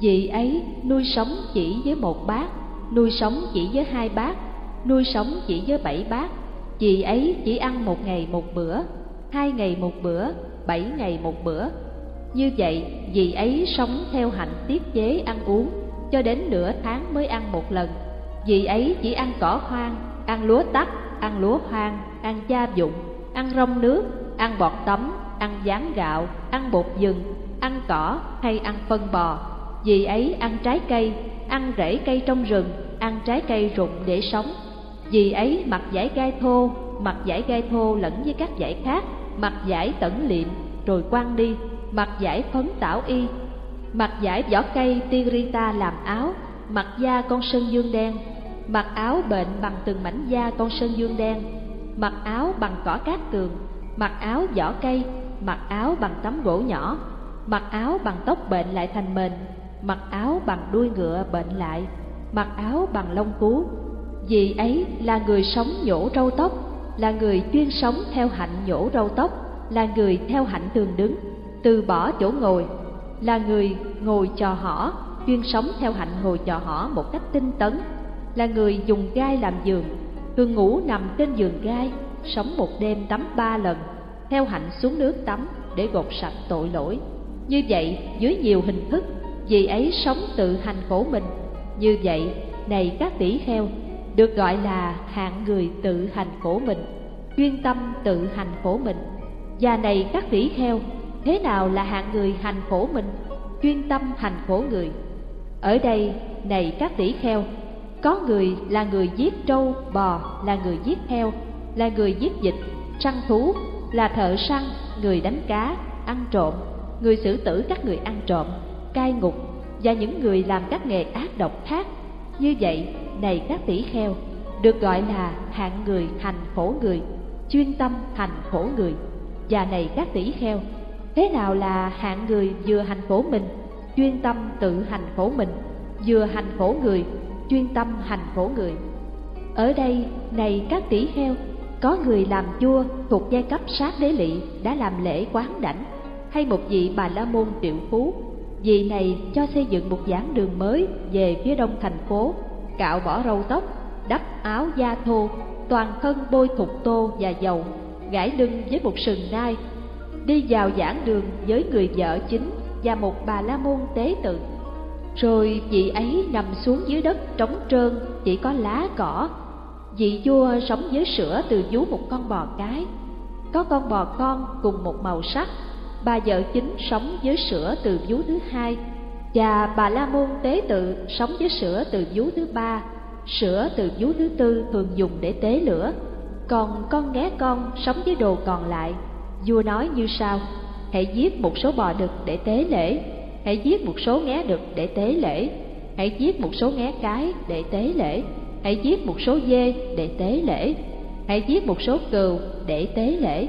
Vị ấy nuôi sống chỉ với một bát, nuôi sống chỉ với hai bát, nuôi sống chỉ với bảy bát. Vị ấy chỉ ăn một ngày một bữa, hai ngày một bữa, bảy ngày một bữa. Như vậy, vị ấy sống theo hạnh tiết chế ăn uống, cho đến nửa tháng mới ăn một lần. Vị ấy chỉ ăn cỏ hoang, ăn lúa tắt, ăn lúa hoang, ăn gia dụng, ăn rong nước, ăn bọt tấm, ăn gián gạo, ăn bột dừng, ăn cỏ hay ăn phân bò. Vì ấy ăn trái cây, ăn rễ cây trong rừng, ăn trái cây rụng để sống. Vì ấy mặc giải gai thô, mặc giải gai thô lẫn với các giải khác, mặc giải tẩn liệm rồi quăng đi, mặc giải phấn tảo y, mặc giải vỏ cây tirita làm áo, mặc da con sơn dương đen, mặc áo bệnh bằng từng mảnh da con sơn dương đen, mặc áo bằng cỏ cát tường, mặc áo vỏ cây, mặc áo bằng tấm gỗ nhỏ, mặc áo bằng tóc bệnh lại thành mền, mặc áo bằng đuôi ngựa bệnh lại, mặc áo bằng lông cú. Vì ấy là người sống nhổ râu tóc, là người chuyên sống theo hạnh nhổ râu tóc, là người theo hạnh tường đứng, từ bỏ chỗ ngồi, là người ngồi trò hỏ, chuyên sống theo hạnh ngồi trò hỏ một cách tinh tấn, là người dùng gai làm giường, thường ngủ nằm trên giường gai, sống một đêm tắm ba lần, theo hạnh xuống nước tắm để gột sạch tội lỗi. Như vậy, dưới nhiều hình thức, vì ấy sống tự hành khổ mình. Như vậy, này các tỷ kheo, được gọi là hạng người tự hành khổ mình, chuyên tâm tự hành khổ mình. Và này các tỷ kheo, thế nào là hạng người hành khổ mình, chuyên tâm hành khổ người? Ở đây, này các tỷ kheo, có người là người giết trâu, bò, là người giết heo, là người giết dịch, săn thú, là thợ săn, người đánh cá, ăn trộm, người xử tử các người ăn trộm, cai ngục và những người làm các nghề ác độc khác. Như vậy, này các tỷ kheo, được gọi là hạng người hành khổ người, chuyên tâm hành khổ người. Và này các tỷ kheo, thế nào là hạng người vừa hành khổ mình, chuyên tâm tự hành khổ mình, vừa hành khổ người, chuyên tâm hành khổ người? Ở đây, này các tỷ kheo, có người làm vua thuộc giai cấp sát đế lỵ đã làm lễ quán đảnh hay một vị bà la môn triệu phú vì này, cho xây dựng một giảng đường mới về phía đông thành phố, cạo bỏ râu tóc, đắp áo da thô, toàn thân bôi thục tô và dầu, gãi lưng với một sừng nai. Đi vào giảng đường với người vợ chính và một bà la môn tế tự. Rồi vị ấy nằm xuống dưới đất trống trơn, chỉ có lá cỏ. Vị vua sống với sữa từ vú một con bò cái. Có con bò con cùng một màu sắc bà vợ chính sống với sữa từ vú thứ hai. Và bà la môn tế tự sống với sữa từ vú thứ ba. Sữa từ vú thứ tư thường dùng để tế lửa. Còn con nghé con sống với đồ còn lại. Vua nói như sau, hãy giết một số bò đực để tế lễ. Hãy giết một số nghé đực để tế lễ. Hãy giết một số nghé cái để tế lễ. Hãy giết một số dê để tế lễ. Hãy giết một số cừu để tế lễ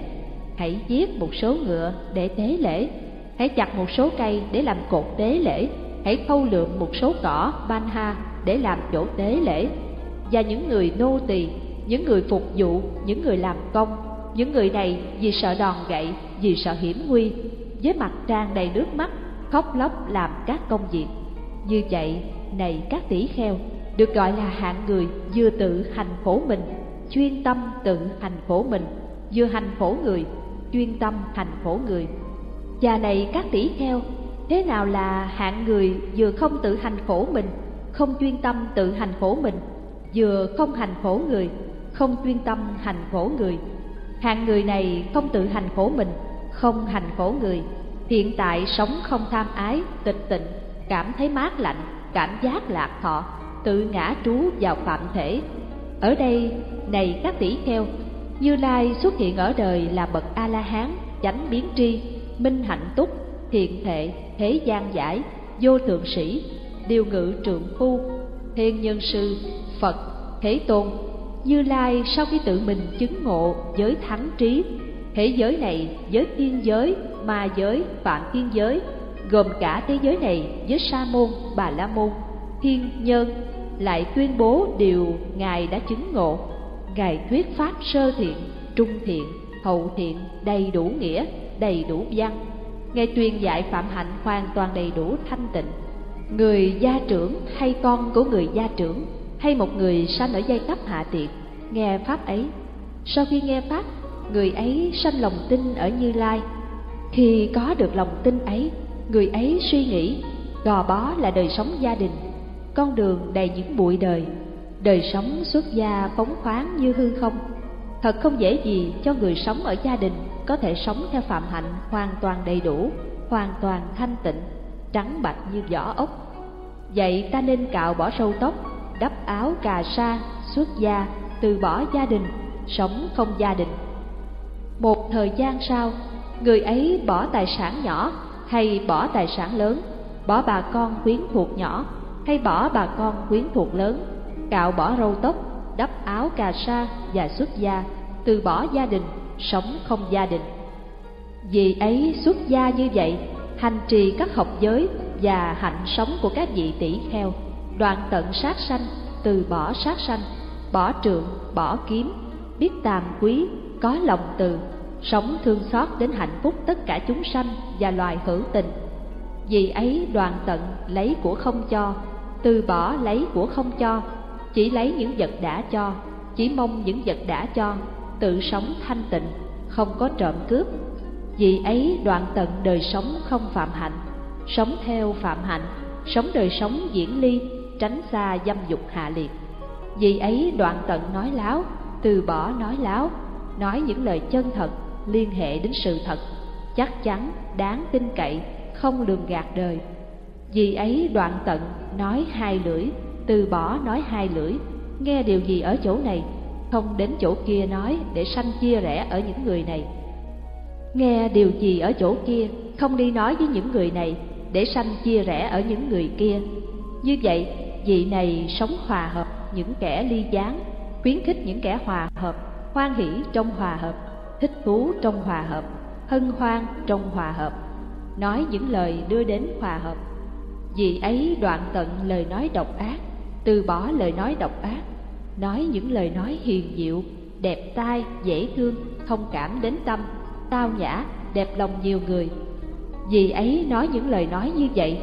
hãy giết một số ngựa để tế lễ. Hãy chặt một số cây để làm cột tế lễ. Hãy khâu lượm một số cỏ ban ha, để làm chỗ tế lễ. Và những người nô tỳ, những người phục vụ, những người làm công, những người này vì sợ đòn gậy, vì sợ hiểm nguy, với mặt tràn đầy nước mắt, khóc lóc làm các công việc. Như vậy, này các tỷ kheo, được gọi là hạng người vừa tự hành khổ mình, chuyên tâm tự hành khổ mình, vừa hành khổ người chuyên tâm hành khổ người. Và này các tỷ kheo, thế nào là hạng người vừa không tự hành khổ mình, không chuyên tâm tự hành khổ mình, vừa không hành khổ người, không chuyên tâm hành khổ người? Hạng người này không tự hành khổ mình, không hành khổ người. Hiện tại sống không tham ái, tịch tịnh, cảm thấy mát lạnh, cảm giác lạc thọ, tự ngã trú vào phạm thể. Ở đây, này các tỷ kheo như lai xuất hiện ở đời là bậc a la hán chánh biến tri, minh hạnh túc, thiện thệ thế gian giải, vô thượng sĩ, điều ngự trượng phu, thiên nhân sư, phật, thế tôn. Như lai sau khi tự mình chứng ngộ giới thắng trí, thế giới này giới thiên giới, ma giới phạm thiên giới, gồm cả thế giới này với sa môn, bà la môn, thiên nhân, lại tuyên bố điều ngài đã chứng ngộ ngài thuyết pháp sơ thiện, trung thiện, hậu thiện, đầy đủ nghĩa, đầy đủ văn. Ngài truyền dạy phạm hạnh hoàn toàn đầy đủ thanh tịnh. Người gia trưởng hay con của người gia trưởng, hay một người sanh ở giai cấp hạ tiện nghe pháp ấy. Sau khi nghe pháp, người ấy sanh lòng tin ở như lai. Khi có được lòng tin ấy, người ấy suy nghĩ, gò bó là đời sống gia đình, con đường đầy những bụi đời đời sống xuất gia phóng khoáng như hư không. Thật không dễ gì cho người sống ở gia đình có thể sống theo phạm hạnh hoàn toàn đầy đủ, hoàn toàn thanh tịnh, trắng bạch như vỏ ốc. Vậy ta nên cạo bỏ sâu tóc, đắp áo cà sa, xuất gia, từ bỏ gia đình, sống không gia đình. Một thời gian sau, người ấy bỏ tài sản nhỏ hay bỏ tài sản lớn, bỏ bà con quyến thuộc nhỏ hay bỏ bà con quyến thuộc lớn cạo bỏ râu tóc, đắp áo cà sa và xuất gia, từ bỏ gia đình, sống không gia đình. Vì ấy xuất gia như vậy, hành trì các học giới và hạnh sống của các vị tỷ kheo, đoạn tận sát sanh, từ bỏ sát sanh, bỏ trượng, bỏ kiếm, biết tàm quý, có lòng từ, sống thương xót đến hạnh phúc tất cả chúng sanh và loài hữu tình. Vì ấy đoàn tận lấy của không cho, từ bỏ lấy của không cho chỉ lấy những vật đã cho, chỉ mong những vật đã cho, tự sống thanh tịnh, không có trộm cướp. Vì ấy đoạn tận đời sống không phạm hạnh, sống theo phạm hạnh, sống đời sống diễn ly, tránh xa dâm dục hạ liệt. Vì ấy đoạn tận nói láo, từ bỏ nói láo, nói những lời chân thật, liên hệ đến sự thật, chắc chắn, đáng tin cậy, không lường gạt đời. Vì ấy đoạn tận nói hai lưỡi từ bỏ nói hai lưỡi, nghe điều gì ở chỗ này, không đến chỗ kia nói để sanh chia rẽ ở những người này. Nghe điều gì ở chỗ kia, không đi nói với những người này để sanh chia rẽ ở những người kia. Như vậy, vị này sống hòa hợp, những kẻ ly gián, khuyến khích những kẻ hòa hợp, hoan hỷ trong hòa hợp, thích thú trong hòa hợp, hân hoan trong hòa hợp. Nói những lời đưa đến hòa hợp. Vì ấy đoạn tận lời nói độc ác từ bỏ lời nói độc ác, nói những lời nói hiền diệu, đẹp tai, dễ thương, thông cảm đến tâm, tao nhã, đẹp lòng nhiều người. Vì ấy nói những lời nói như vậy.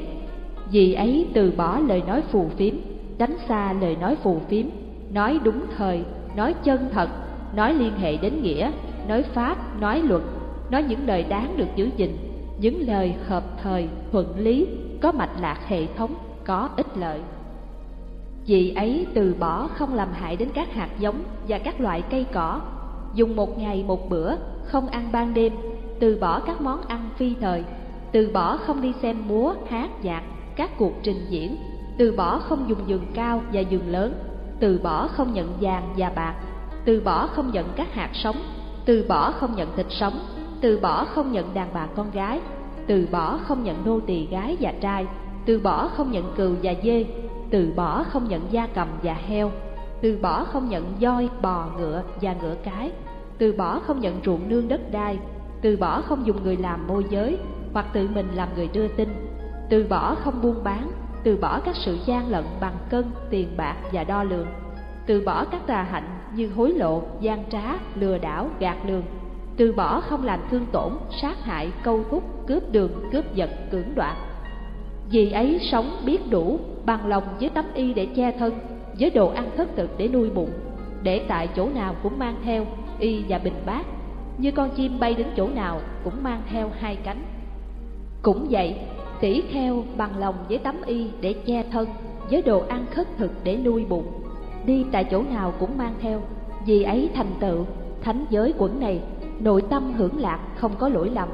Vì ấy từ bỏ lời nói phù phiếm, tránh xa lời nói phù phiếm, nói đúng thời, nói chân thật, nói liên hệ đến nghĩa, nói pháp, nói luật, nói những lời đáng được giữ gìn, những lời hợp thời, thuận lý, có mạch lạc hệ thống, có ích lợi vì ấy từ bỏ không làm hại đến các hạt giống và các loại cây cỏ dùng một ngày một bữa không ăn ban đêm từ bỏ các món ăn phi thời từ bỏ không đi xem múa hát nhạc các cuộc trình diễn từ bỏ không dùng giường cao và giường lớn từ bỏ không nhận vàng và bạc từ bỏ không nhận các hạt sống từ bỏ không nhận thịt sống từ bỏ không nhận đàn bà con gái từ bỏ không nhận nô tỳ gái và trai từ bỏ không nhận cừu và dê từ bỏ không nhận gia cầm và heo. Từ bỏ không nhận voi, bò, ngựa và ngựa cái. Từ bỏ không nhận ruộng nương đất đai. Từ bỏ không dùng người làm môi giới hoặc tự mình làm người đưa tin. Từ bỏ không buôn bán. Từ bỏ các sự gian lận bằng cân, tiền bạc và đo lường. Từ bỏ các tà hạnh như hối lộ, gian trá, lừa đảo, gạt lường. Từ bỏ không làm thương tổn, sát hại, câu thúc, cướp đường, cướp giật cưỡng đoạt vì ấy sống biết đủ, bằng lòng với tấm y để che thân, với đồ ăn thất thực để nuôi bụng, để tại chỗ nào cũng mang theo y và bình bát. Như con chim bay đến chỗ nào cũng mang theo hai cánh. Cũng vậy tỷ kheo bằng lòng với tấm y để che thân, với đồ ăn khất thực để nuôi bụng, đi tại chỗ nào cũng mang theo. Vì ấy thành tựu, thánh giới quẩn này, nội tâm hưởng lạc không có lỗi lầm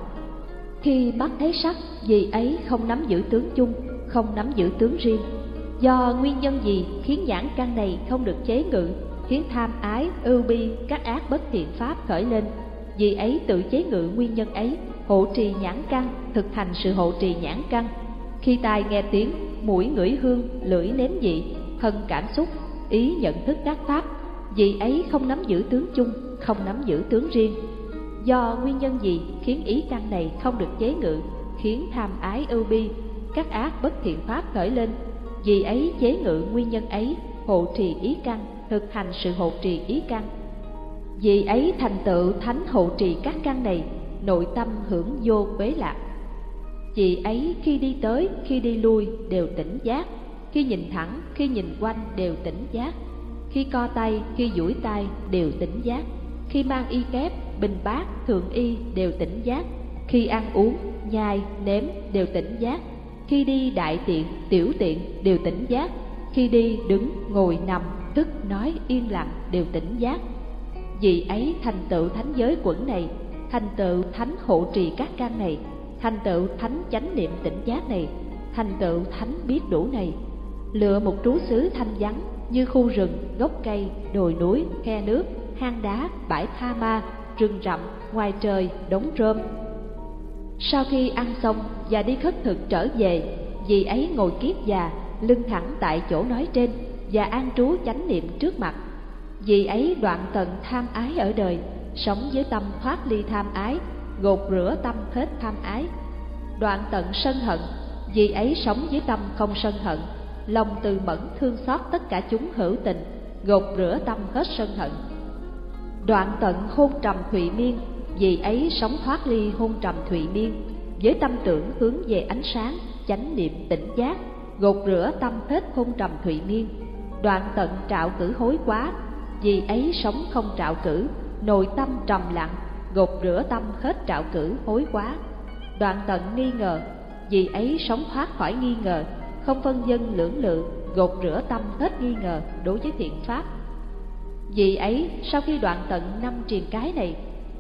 khi bắt thấy sắc, vì ấy không nắm giữ tướng chung, không nắm giữ tướng riêng. Do nguyên nhân gì khiến nhãn căn này không được chế ngự, khiến tham ái, ưu bi, các ác bất thiện pháp khởi lên? Vì ấy tự chế ngự nguyên nhân ấy, hộ trì nhãn căn thực hành sự hộ trì nhãn căn khi tai nghe tiếng, mũi ngửi hương, lưỡi nếm vị thân cảm xúc, ý nhận thức các pháp, vì ấy không nắm giữ tướng chung, không nắm giữ tướng riêng do nguyên nhân gì khiến ý căn này không được chế ngự khiến tham ái ưu bi? Các ác bất thiện pháp khởi lên. Vì ấy chế ngự nguyên nhân ấy hộ trì ý căn thực hành sự hộ trì ý căn. Vì ấy thành tựu thánh hộ trì các căn này nội tâm hưởng vô quế lạc. Chị ấy khi đi tới, khi đi lui đều tỉnh giác, khi nhìn thẳng, khi nhìn quanh đều tỉnh giác, khi co tay, khi duỗi tay đều tỉnh giác, khi mang y kép, bình bát, thượng y đều tỉnh giác, khi ăn uống, nhai, nếm đều tỉnh giác, khi đi đại tiện, tiểu tiện đều tỉnh giác, khi đi, đứng, ngồi, nằm, thức, nói, yên lặng đều tỉnh giác. Vì ấy thành tựu thánh giới quẩn này, thành tựu thánh hộ trì các căn này, thành tựu thánh chánh niệm tỉnh giác này, thành tựu thánh biết đủ này. Lựa một trú xứ thanh vắng như khu rừng, gốc cây, đồi núi, khe nước, hang đá, bãi tha ma, rừng rậm, ngoài trời, đống rơm. Sau khi ăn xong và đi khất thực trở về, dì ấy ngồi kiết già, lưng thẳng tại chỗ nói trên và an trú chánh niệm trước mặt. Dì ấy đoạn tận tham ái ở đời, sống với tâm thoát ly tham ái, gột rửa tâm hết tham ái. Đoạn tận sân hận, dì ấy sống với tâm không sân hận, lòng từ mẫn thương xót tất cả chúng hữu tình, gột rửa tâm hết sân hận. Đoạn tận hôn trầm thụy miên, vì ấy sống thoát ly hôn trầm thụy miên, với tâm tưởng hướng về ánh sáng, chánh niệm tỉnh giác, gột rửa tâm hết hôn trầm thụy miên. Đoạn tận trạo cử hối quá, vì ấy sống không trạo cử, nội tâm trầm lặng, gột rửa tâm hết trạo cử hối quá. Đoạn tận nghi ngờ, vì ấy sống thoát khỏi nghi ngờ, không phân dân lưỡng lự, gột rửa tâm hết nghi ngờ đối với thiện pháp. Vì ấy, sau khi đoạn tận năm triền cái này,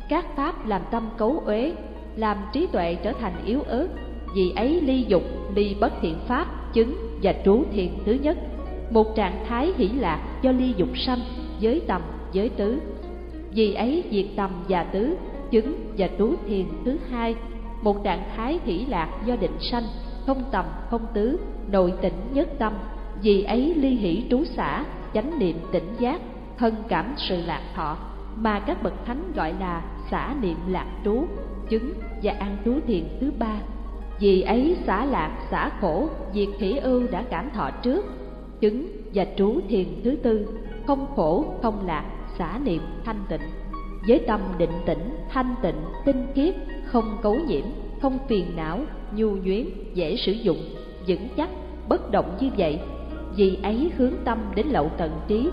các pháp làm tâm cấu uế, làm trí tuệ trở thành yếu ớt, vì ấy ly dục, ly bất thiện pháp, chứng và trú thiền thứ nhất, một trạng thái hỷ lạc do ly dục sanh, giới tầm, giới tứ. Vì ấy diệt tầm và tứ, chứng và trú thiền thứ hai, một trạng thái hỷ lạc do định sanh, không tầm, không tứ, nội tỉnh nhất tâm. Vì ấy ly hỷ trú xả, chánh niệm tỉnh giác, thân cảm sự lạc thọ, mà các bậc thánh gọi là xả niệm lạc trú, chứng và an trú thiền thứ ba. Vì ấy xả lạc, xả khổ, diệt hỷ ưu đã cảm thọ trước, chứng và trú thiền thứ tư, không khổ, không lạc, xả niệm thanh tịnh. Với tâm định tĩnh, thanh tịnh, tinh khiết, không cấu nhiễm, không phiền não, nhu nhuyến, dễ sử dụng, vững chắc, bất động như vậy. Vì ấy hướng tâm đến lậu tận trí,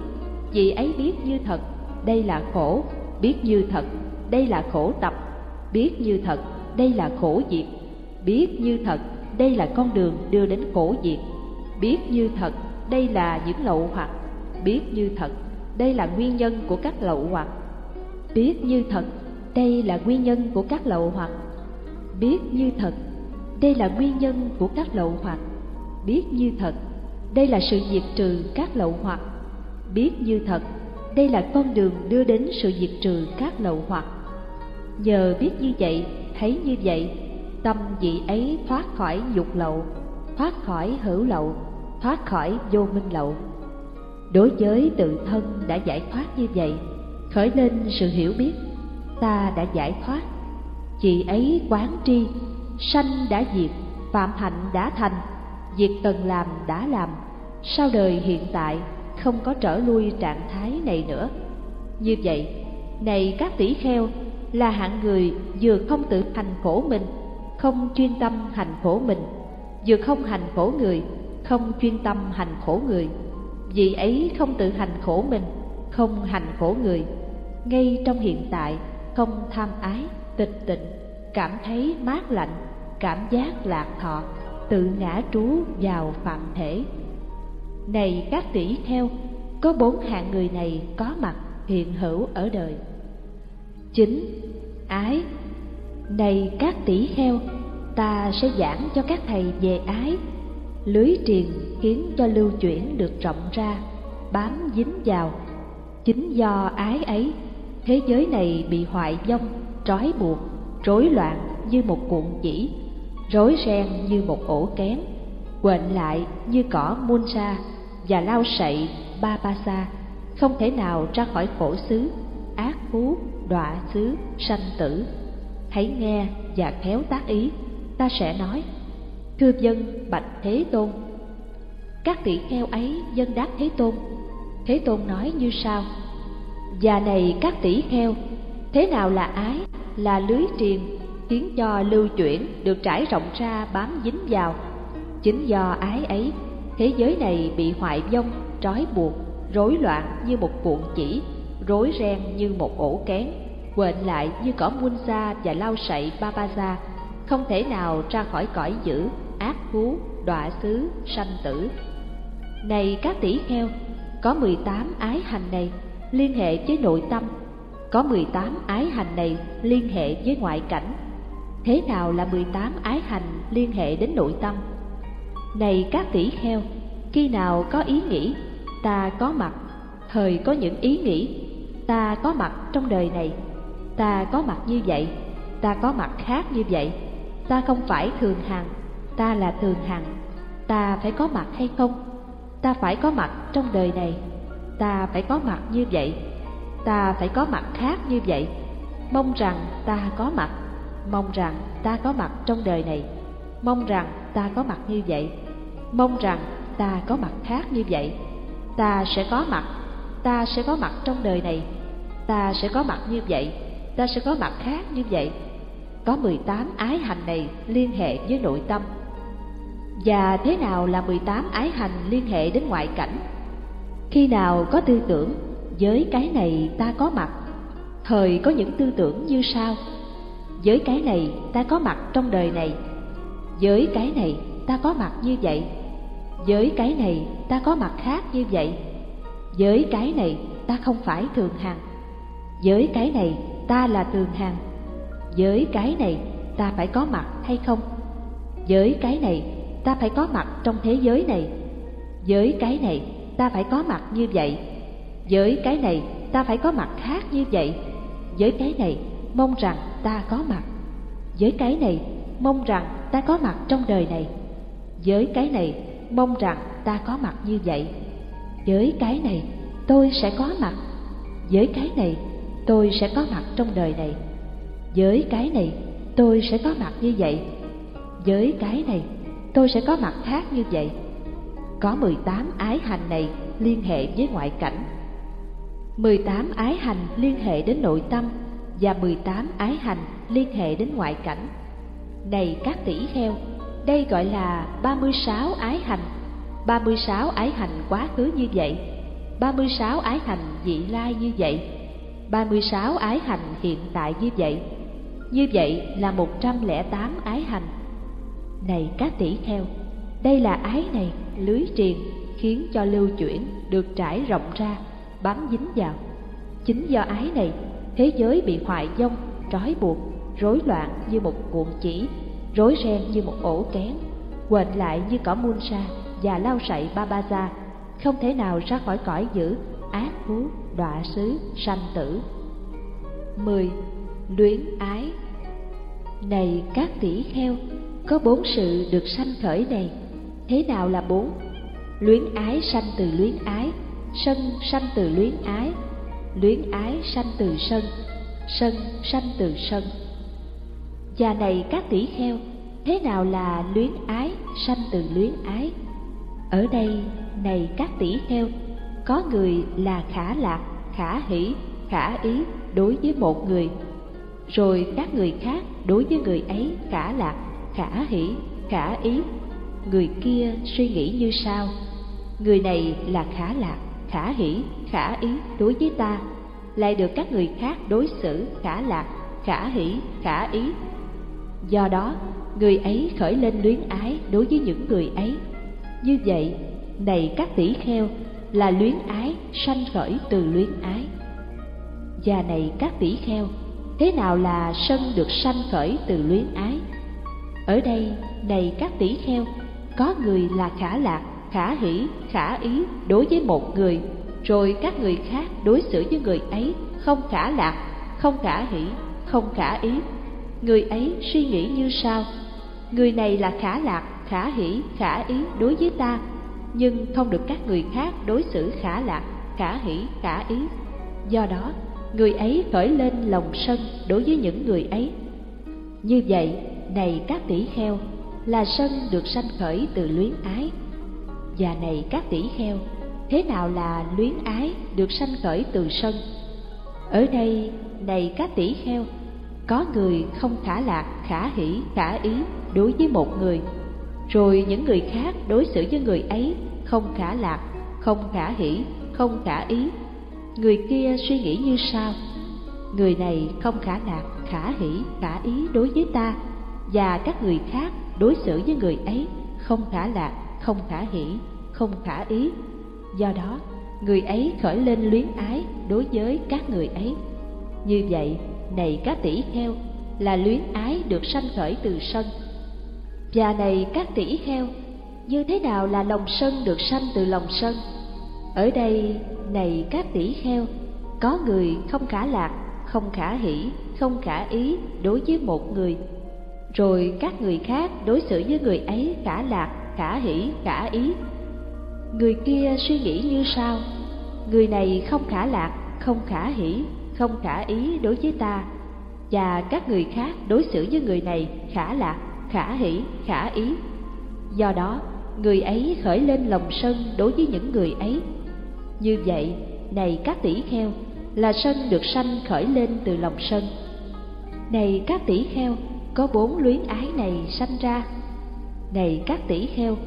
vì ấy biết như thật, đây là khổ, biết như thật, đây là khổ tập, biết như thật, đây là khổ diệt, biết như thật, đây là con đường đưa đến khổ diệt, biết như thật, đây là những lậu hoặc, biết như thật, đây là nguyên nhân của các lậu hoặc, biết như thật, đây là nguyên nhân của các lậu hoặc, biết như thật, đây là nguyên nhân của các lậu hoặc, biết như thật, đây là sự diệt trừ các lậu hoặc, biết như thật, đây là con đường đưa đến sự diệt trừ các lậu hoặc. Nhờ biết như vậy, thấy như vậy, tâm vị ấy thoát khỏi dục lậu, thoát khỏi hữu lậu, thoát khỏi vô minh lậu. Đối với tự thân đã giải thoát như vậy, khởi lên sự hiểu biết, ta đã giải thoát. Chị ấy quán tri, sanh đã diệt, phạm hạnh đã thành, việc cần làm đã làm, sau đời hiện tại không có trở lui trạng thái này nữa. Như vậy, này các tỷ kheo, là hạng người vừa không tự hành khổ mình, không chuyên tâm hành khổ mình, vừa không hành khổ người, không chuyên tâm hành khổ người. Vì ấy không tự hành khổ mình, không hành khổ người. Ngay trong hiện tại, không tham ái, tịch tịnh, cảm thấy mát lạnh, cảm giác lạc thọ, tự ngã trú vào phạm thể. Này các tỷ theo có bốn hạng người này có mặt hiện hữu ở đời. Chính, ái. Này các tỷ heo ta sẽ giảng cho các thầy về ái. Lưới truyền khiến cho lưu chuyển được rộng ra, bám dính vào. Chính do ái ấy, thế giới này bị hoại vong, trói buộc, rối loạn như một cuộn chỉ, rối ren như một ổ kén, quện lại như cỏ muôn sa và lao sậy ba ba sa không thể nào ra khỏi khổ xứ ác phú đọa xứ sanh tử. Hãy nghe và khéo tác ý ta sẽ nói. Thưa dân bạch thế tôn. Các tỷ kheo ấy dân đáp thế tôn. Thế tôn nói như sau. Và này các tỷ kheo thế nào là ái là lưới triền khiến cho lưu chuyển được trải rộng ra bám dính vào. Chính do ái ấy, thế giới này bị hoại vong, trói buộc, rối loạn như một cuộn chỉ, rối ren như một ổ kén, quện lại như cỏ muôn sa và lau sậy Babaza, không thể nào ra khỏi cõi dữ, ác thú, đọa xứ, sanh tử. Này các tỷ kheo, có 18 ái hành này liên hệ với nội tâm, có 18 ái hành này liên hệ với ngoại cảnh. Thế nào là 18 ái hành liên hệ đến nội tâm? Này các tỷ kheo, khi nào có ý nghĩ, ta có mặt, thời có những ý nghĩ, ta có mặt trong đời này, ta có mặt như vậy, ta có mặt khác như vậy, ta không phải thường hằng, ta là thường hằng, ta phải có mặt hay không? Ta phải có mặt trong đời này, ta phải có mặt như vậy, ta phải có mặt khác như vậy. Mong rằng ta có mặt, mong rằng ta có mặt trong đời này, mong rằng ta có mặt như vậy, mong rằng ta có mặt khác như vậy. Ta sẽ có mặt, ta sẽ có mặt trong đời này, ta sẽ có mặt như vậy, ta sẽ có mặt khác như vậy. Có 18 ái hành này liên hệ với nội tâm. Và thế nào là 18 ái hành liên hệ đến ngoại cảnh? Khi nào có tư tưởng, với cái này ta có mặt, thời có những tư tưởng như sau. Với cái này ta có mặt trong đời này, với cái này ta có mặt như vậy, với cái này ta có mặt khác như vậy, với cái này ta không phải thường hằng, với cái này ta là thường hằng, với cái này ta phải có mặt hay không, với cái này ta phải có mặt trong thế giới này, với cái này ta phải có mặt như vậy, với cái này ta phải có mặt khác như vậy, với cái này mong rằng ta có mặt, với cái này mong rằng ta có mặt trong đời này, với cái này mong rằng ta có mặt như vậy, với cái này tôi sẽ có mặt, với cái này tôi sẽ có mặt trong đời này, với cái này tôi sẽ có mặt như vậy, với cái này tôi sẽ có mặt khác như vậy. Có 18 ái hành này liên hệ với ngoại cảnh. 18 ái hành liên hệ đến nội tâm và 18 ái hành liên hệ đến ngoại cảnh. Này các tỷ kheo, đây gọi là 36 ái hành. 36 ái hành quá khứ như vậy, 36 ái hành vị lai như vậy, 36 ái hành hiện tại như vậy. Như vậy là 108 ái hành này các tỷ kheo, đây là ái này, lưới triền, khiến cho lưu chuyển được trải rộng ra, bám dính vào. Chính do ái này, thế giới bị hoại vong, trói buộc, rối loạn như một cuộn chỉ, rối ren như một ổ kén, quện lại như cỏ muôn sa và lao sậy ba ba ra, không thể nào ra khỏi cõi dữ, ác thú, đọa xứ, sanh tử. 10. Luyến ái Này các tỷ kheo, có bốn sự được sanh khởi này thế nào là bốn luyến ái sanh từ luyến ái sân sanh từ luyến ái luyến ái sanh từ sân sân sanh từ sân và này các tỷ kheo thế nào là luyến ái sanh từ luyến ái ở đây này các tỷ kheo có người là khả lạc khả hỷ khả ý đối với một người rồi các người khác đối với người ấy khả lạc khả hỷ, khả ý. Người kia suy nghĩ như sau, người này là khả lạc, khả hỷ, khả ý đối với ta, lại được các người khác đối xử khả lạc, khả hỷ, khả ý. Do đó, người ấy khởi lên luyến ái đối với những người ấy. Như vậy, này các tỷ kheo, là luyến ái sanh khởi từ luyến ái. Và này các tỷ kheo, thế nào là sân được sanh khởi từ luyến ái? Ở đây, này các tỷ kheo, có người là khả lạc, khả hỷ, khả ý đối với một người, rồi các người khác đối xử với người ấy không khả lạc, không khả hỷ, không khả ý. Người ấy suy nghĩ như sau, người này là khả lạc, khả hỷ, khả ý đối với ta, nhưng không được các người khác đối xử khả lạc, khả hỷ, khả ý. Do đó, người ấy khởi lên lòng sân đối với những người ấy. Như vậy, này các tỷ kheo là sân được sanh khởi từ luyến ái và này các tỷ kheo thế nào là luyến ái được sanh khởi từ sân ở đây này các tỷ kheo có người không khả lạc, khả hỷ, khả ý đối với một người. Rồi những người khác đối xử với người ấy không khả lạc, không khả hỷ, không khả ý. Người kia suy nghĩ như sau. Người này không khả lạc, khả hỷ, khả ý đối với ta, và các người khác đối xử với người ấy không khả lạc, không khả hỷ, không khả ý. Do đó, người ấy khởi lên luyến ái đối với các người ấy. Như vậy này các tỷ kheo là luyến ái được sanh khởi từ sân. Và này các tỷ kheo như thế nào là lòng sân được sanh từ lòng sân? Ở đây, này các tỷ kheo có người không khả lạc, không khả hỷ, không khả ý đối với một người. Rồi các người khác đối xử với người ấy khả lạc, khả hỷ, khả ý. Người kia suy nghĩ như sau, người này không khả lạc, không khả hỷ không khả ý đối với ta, và các người khác đối xử với người này khả lạc, khả hỷ, khả ý. Do đó, người ấy khởi lên lòng sân đối với những người ấy. Như vậy, này các tỷ kheo, là sân được sanh khởi lên từ lòng sân. Này các tỷ kheo, có bốn luyến ái này sanh ra. Này các tỷ kheo,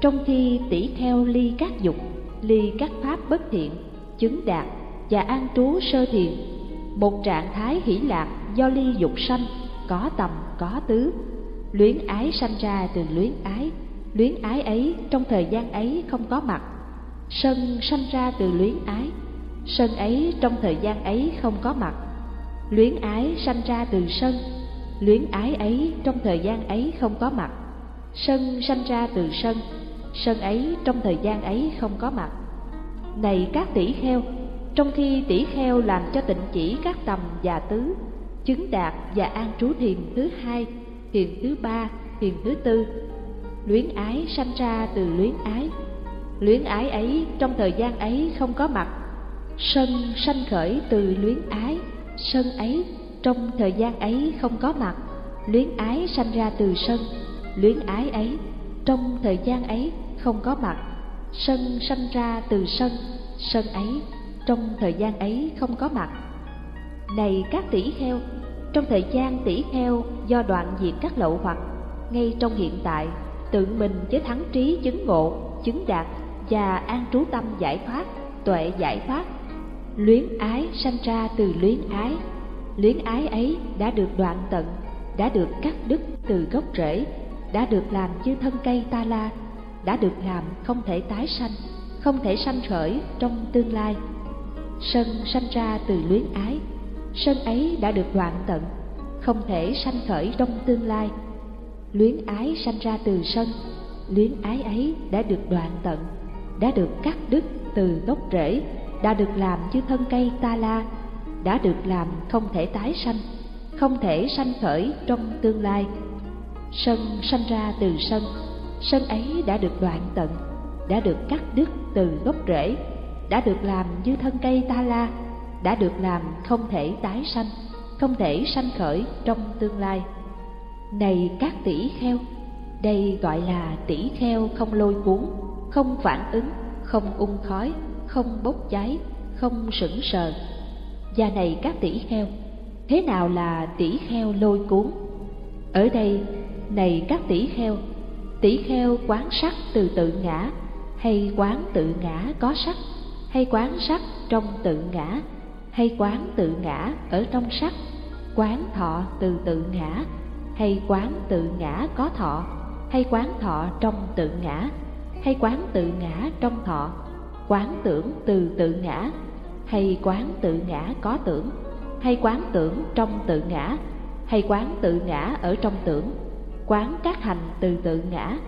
trong khi tỷ kheo ly các dục, ly các pháp bất thiện, chứng đạt và an trú sơ thiền, một trạng thái hỷ lạc do ly dục sanh, có tầm, có tứ. Luyến ái sanh ra từ luyến ái luyến ái ấy trong thời gian ấy không có mặt. Sân sanh ra từ luyến ái, sân ấy trong thời gian ấy không có mặt. Luyến ái sanh ra từ sân, luyến ái ấy trong thời gian ấy không có mặt. Sân sanh ra từ sân sân ấy trong thời gian ấy không có mặt. Này các tỷ kheo trong khi tỷ kheo làm cho tịnh chỉ các tầm và tứ, chứng đạt và an trú thiền thứ hai, thiền thứ ba, thiền thứ tư. Luyến ái sanh ra từ luyến ái. Luyến ái ấy trong thời gian ấy không có mặt. Sân sanh khởi từ luyến ái. Sân ấy trong thời gian ấy không có mặt. Luyến ái sanh ra từ sân. Luyến ái ấy trong thời gian ấy không có mặt. Sân sanh ra từ sân. Sân ấy trong thời gian ấy không có mặt. Này các tỷ kheo, trong thời gian tỷ kheo do đoạn diệt các lậu hoặc, ngay trong hiện tại tự mình với thắng trí chứng ngộ, chứng đạt và an trú tâm giải thoát, tuệ giải thoát. Luyến ái sanh ra từ luyến ái. Luyến ái ấy đã được đoạn tận, đã được cắt đứt từ gốc rễ, đã được làm như thân cây ta la, đã được làm không thể tái sanh, không thể sanh khởi trong tương lai sân sanh ra từ luyến ái. Sân ấy đã được đoạn tận, không thể sanh khởi trong tương lai. Luyến ái sanh ra từ sân, luyến ái ấy đã được đoạn tận, đã được cắt đứt từ gốc rễ, đã được làm như thân cây ta la, đã được làm không thể tái sanh, không thể sanh khởi trong tương lai. Sân sanh ra từ sân sân ấy đã được đoạn tận, đã được cắt đứt từ gốc rễ đã được làm như thân cây ta la, đã được làm không thể tái sanh, không thể sanh khởi trong tương lai. Này các tỷ kheo, đây gọi là tỷ kheo không lôi cuốn, không phản ứng, không ung khói, không bốc cháy, không sững sờ. Và này các tỷ kheo, thế nào là tỷ kheo lôi cuốn? Ở đây, này các tỷ kheo tỷ kheo quán sắc từ tự ngã hay quán tự ngã có sắc? Hay quán sắc trong tự ngã, hay quán tự ngã ở trong sắc, quán thọ từ tự ngã, hay quán tự ngã có thọ, hay quán thọ trong tự ngã, hay quán tự ngã trong thọ, quán tưởng từ tự ngã, hay quán tự ngã có tưởng, hay quán tưởng trong tự ngã, hay quán tự ngã ở trong tưởng, quán các hành từ tự ngã,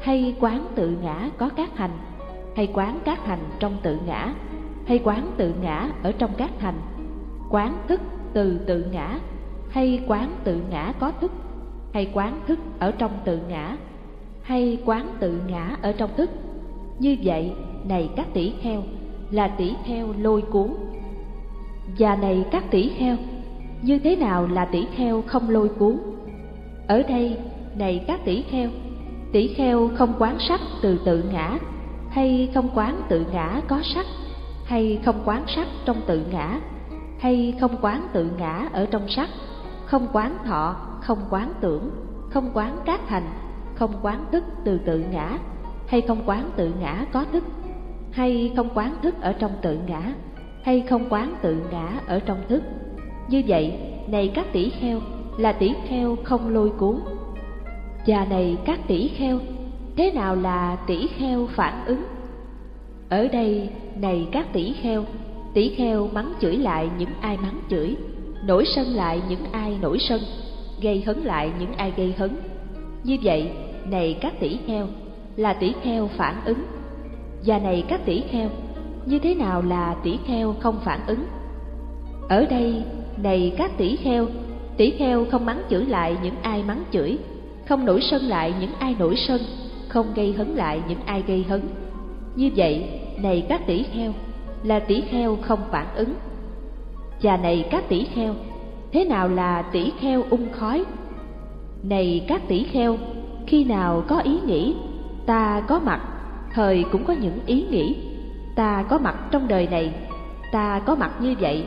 hay quán tự ngã có các hành hay quán các hành trong tự ngã, hay quán tự ngã ở trong các hành, quán thức từ tự ngã, hay quán tự ngã có thức, hay quán thức ở trong tự ngã, hay quán tự ngã ở trong thức. Như vậy, này các tỷ kheo, là tỷ kheo lôi cuốn. Và này các tỷ kheo, như thế nào là tỷ kheo không lôi cuốn? Ở đây, này các tỷ kheo tỷ kheo không quán sắc từ tự ngã hay không quán tự ngã có sắc? Hay không quán sắc trong tự ngã? Hay không quán tự ngã ở trong sắc? Không quán thọ, không quán tưởng, không quán các hành, không quán thức từ tự ngã, hay không quán tự ngã có thức, hay không quán thức ở trong tự ngã, hay không quán tự ngã ở trong thức. Như vậy, này các tỷ kheo, là tỷ kheo không lôi cuốn. Và này các tỷ kheo, thế nào là tỷ kheo phản ứng? Ở đây, này các tỷ kheo, tỷ kheo mắng chửi lại những ai mắng chửi, nổi sân lại những ai nổi sân, gây hấn lại những ai gây hấn. Như vậy, này các tỷ kheo, là tỷ kheo phản ứng. Và này các tỷ kheo, như thế nào là tỷ kheo không phản ứng? Ở đây, này các tỷ kheo, tỷ kheo không mắng chửi lại những ai mắng chửi, không nổi sân lại những ai nổi sân, không gây hấn lại những ai gây hấn. Như vậy, này các tỷ kheo, là tỷ kheo không phản ứng. Chà này các tỷ kheo, thế nào là tỷ kheo ung khói? Này các tỷ kheo, khi nào có ý nghĩ, ta có mặt, thời cũng có những ý nghĩ, ta có mặt trong đời này, ta có mặt như vậy,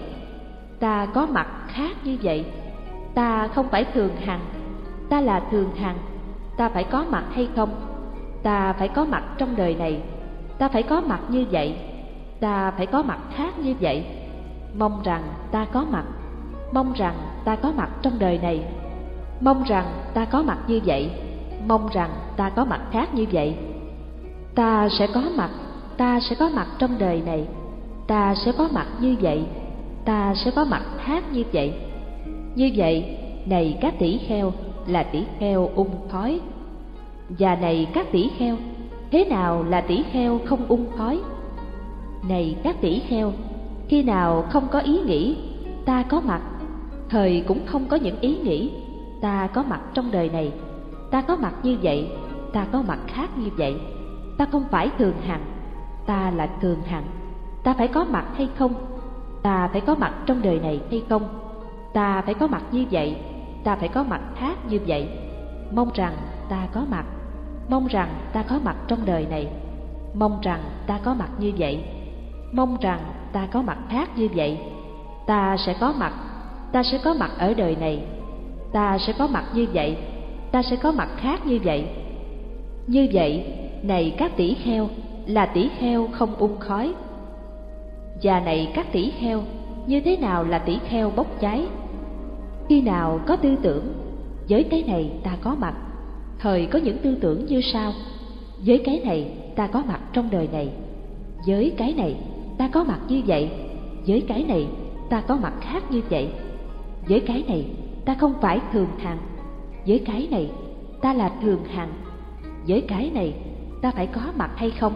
ta có mặt khác như vậy, ta không phải thường hằng, ta là thường hằng, ta phải có mặt hay không? Ta phải có mặt trong đời này, ta phải có mặt như vậy, ta phải có mặt khác như vậy. Mong rằng ta có mặt, mong rằng ta có mặt trong đời này, mong rằng ta có mặt như vậy, mong rằng ta có mặt khác như vậy. Ta sẽ có mặt, ta sẽ có mặt trong đời này, ta sẽ có mặt như vậy, ta sẽ có mặt khác như vậy. Như vậy, này các tỷ kheo là tỷ kheo ung thói. Và này các tỷ kheo, thế nào là tỷ kheo không ung khói? Này các tỷ kheo, khi nào không có ý nghĩ, ta có mặt, thời cũng không có những ý nghĩ, ta có mặt trong đời này, ta có mặt như vậy, ta có mặt khác như vậy, ta không phải thường hằng, ta là thường hằng, ta phải có mặt hay không, ta phải có mặt trong đời này hay không, ta phải có mặt như vậy, ta phải có mặt khác như vậy, mong rằng ta có mặt, mong rằng ta có mặt trong đời này, mong rằng ta có mặt như vậy, mong rằng ta có mặt khác như vậy, ta sẽ có mặt, ta sẽ có mặt ở đời này, ta sẽ có mặt như vậy, ta sẽ có mặt khác như vậy. Như vậy, này các tỷ heo là tỷ heo không ung khói. Và này các tỷ heo như thế nào là tỷ heo bốc cháy? Khi nào có tư tưởng, với cái này ta có mặt, thời có những tư tưởng như sau, với cái này ta có mặt trong đời này, với cái này ta có mặt như vậy, với cái này ta có mặt khác như vậy, với cái này ta không phải thường hằng, với cái này ta là thường hằng, với cái này ta phải có mặt hay không,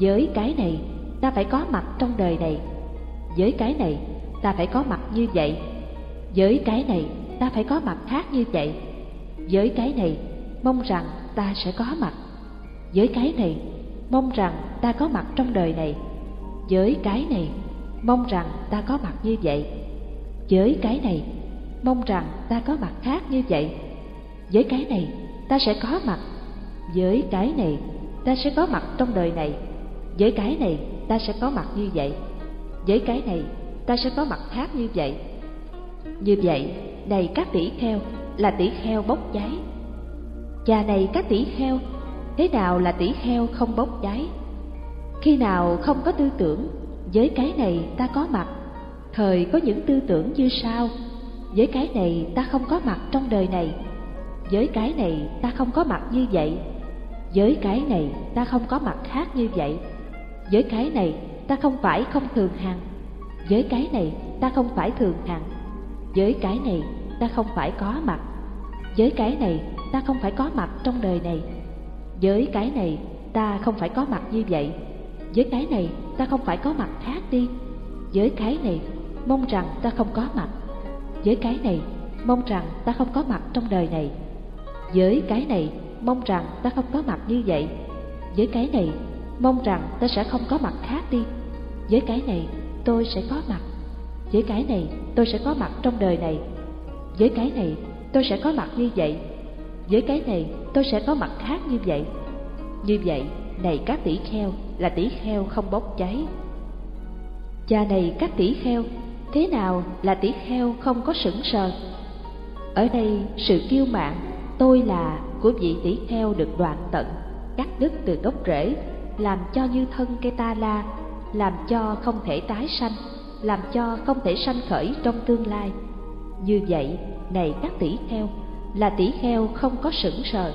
với cái này ta phải có mặt trong đời này, với cái này ta phải có mặt như vậy, với cái này ta phải có mặt khác như vậy, với cái này mong rằng ta sẽ có mặt, với cái này mong rằng ta có mặt trong đời này. Với cái này mong rằng ta có mặt như vậy. Với cái này mong rằng ta có mặt khác như vậy. Với cái này ta sẽ có mặt. Với cái này ta sẽ có mặt trong đời này. Với cái này ta sẽ có mặt như vậy. Với cái này ta sẽ có mặt khác như vậy. Như vậy này các tỷ kheo là tỷ kheo bốc cháy và này các tỷ heo thế nào là tỷ heo không bốc cháy? Khi nào không có tư tưởng, với cái này ta có mặt, thời có những tư tưởng như sau, với cái này ta không có mặt trong đời này, với cái này ta không có mặt như vậy, với cái này ta không có mặt khác như vậy, với cái này ta không phải không thường hằng, với cái này ta không phải thường hằng, với cái này ta không phải có mặt, với cái này ta không phải có mặt trong đời này, với cái này ta không phải có mặt như vậy. Với cái này ta không phải có mặt khác đi. Với cái này mong rằng ta không có mặt. Với cái này mong rằng ta không có mặt trong đời này. Với cái này mong rằng ta không có mặt như vậy. Với cái này mong rằng ta sẽ không có mặt khác đi. Với cái này tôi sẽ có mặt. Với cái này tôi sẽ có mặt trong đời này. Với cái này tôi sẽ có mặt như vậy với cái này tôi sẽ có mặt khác như vậy. Như vậy này các tỷ kheo là tỷ kheo không bốc cháy. Cha này các tỷ kheo thế nào là tỷ kheo không có sững sờ? Ở đây sự kiêu mạn tôi là của vị tỷ kheo được đoạn tận, cắt đứt từ gốc rễ, làm cho như thân cây ta la, làm cho không thể tái sanh, làm cho không thể sanh khởi trong tương lai. Như vậy, này các tỷ kheo, là tỷ kheo không có sững sờ,